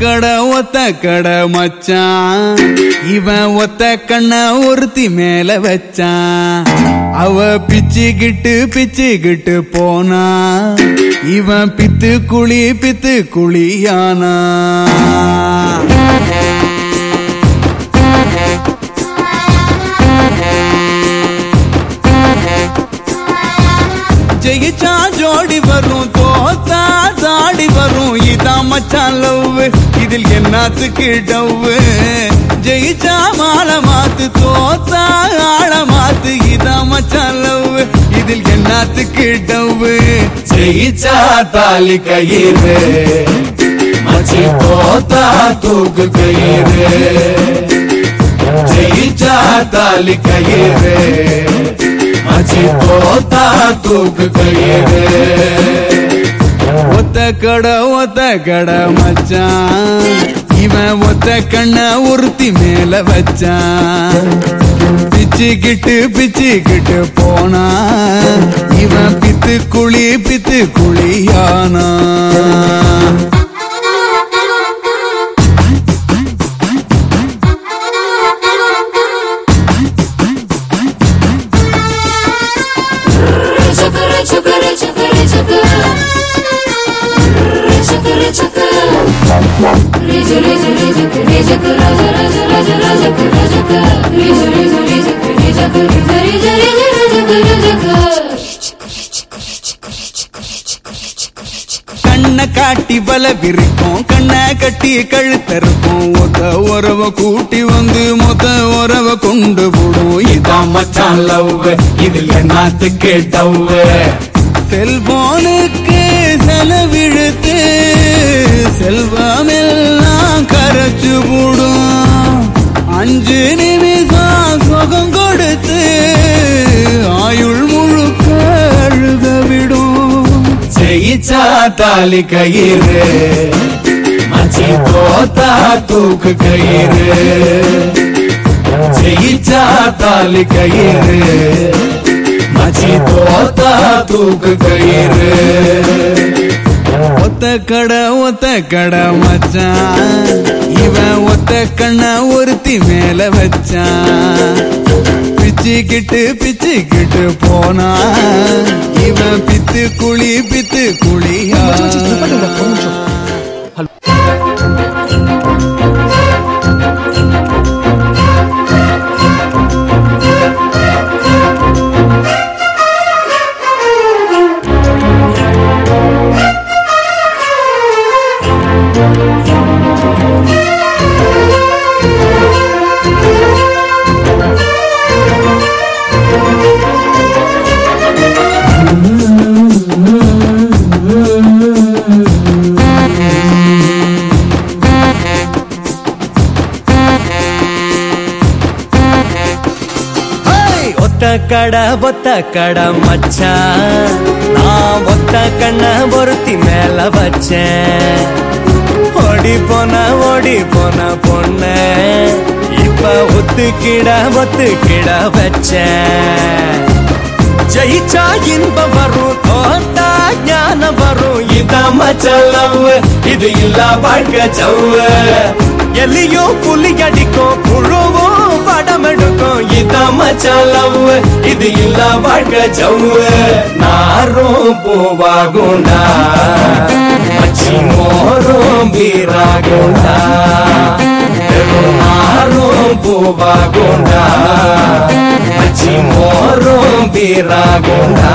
கட ஒத்த கட மச்சான். இவன் ஒத்த கண்ண ஒருத்தி மேல வச்சான். அவ பிச்சுக்கிட்டு பிச்சுக்கிட்டு போனா இவன் பித்து குழி பித்து குழியானா ஜெயிச்சா ஜோடி வரும் மச்சான் லவ் இதில் என்னத்துக்கு டவ் ஜெயிச்சா மாலை மாத்து தோத்தா ஆள மாத்து. இதான் மச்சான் லவ் இதில் என்னத்துக்கு டவ் ஜெயிச்சா தாலி கயிறு. மச்சி தோத்தா தூக்கு கயிறு. ஜெயிச்சா தாலி கயிறு. மச்சி தோத்தா தூக்கு கயிறு. ஒத்த கட ஒத்த கட மச்சான் இவன் ஒத்த கண்ண ஒருத்தி மேல வச்சான் பிச்சுக்கிட்டு பிச்சுக்கிட்டு போனா. இவன் பித்து குழி பித்து குழியானா. கண்ணை காட்டி பல விரிக்கும் கண்ணை கட்டி கழுத்தருக்கும் ஒத்த உறவ கூட்டி வந்து மொத்த உறவ கொண்டு போடும் இதான் இதான் மச்சான் லவ் இதில் என்னத்துக்கு டவ் செல்போனுக்கு செலவிழுத்து செல்வமெல்லாம் கரைச்சு போடும். அஞ்சு நிமிஷம் சுகம் கொடுத்து ஆயுள் முழுக்க அழுத விடும். செய்யிச்சா தாலி கயிறு மச்சி போத்தா தூக்கு கயிறு. செய்யிச்சா தாலி கயிறு மச்சி தோத்தா தூக்கு கயிறு. ஒத்த கடை ஒத்த கடை மச்சான். இவன் ஒத்த கண்ண ஒருத்தி மேல வச்சான். பிச்சுக்கிட்டு பிச்சுக்கிட்டு போனா இவன் பித்து குழி பித்து குழியா ஒத்த கட ஒத்த கட மச்சான் நான் ஒத்த கண்ண ஒருத்தி மேல வச்சேன். ஓடி போன ஓடி போன பொண்ண இப்ப ஒத்துக்கிட ஒத்துக்கிட வச்சேன். ஜெயிச்சா இன்பம் வரும் தோத்தா ஞானம் வரும். இதான் மச்சான் லவ் இது இல்ல வாழ்க்கை சவ்வு எலியும் புலி அடிக்கும் புழுவும் படம் எடுக்கும் இதான் லவ் இது இல்ல வாழ்க்கை சவ்வு நாரும் பூவாகுண்டா மச்சி மோரும் வீராகுண்டா. நாரும் பூவாகுண்டா மச்சி மோரும் வீராகுண்டா.